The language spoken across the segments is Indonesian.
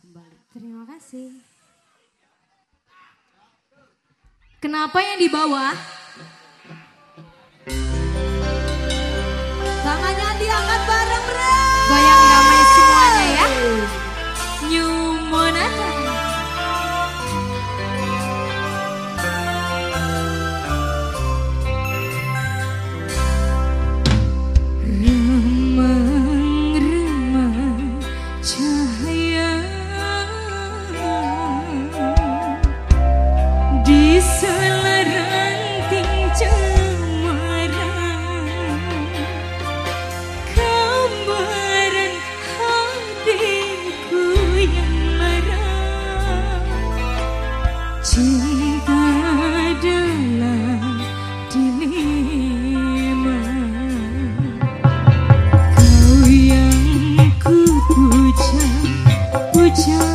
Kembali. Terima kasih. Kenapa yang di bawah? Tangannya diangkat bareng, Bre. Goyang hujan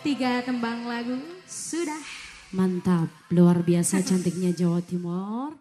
tiga tembang lagu sudah. Mantap, luar biasa cantiknya Jawa Timur.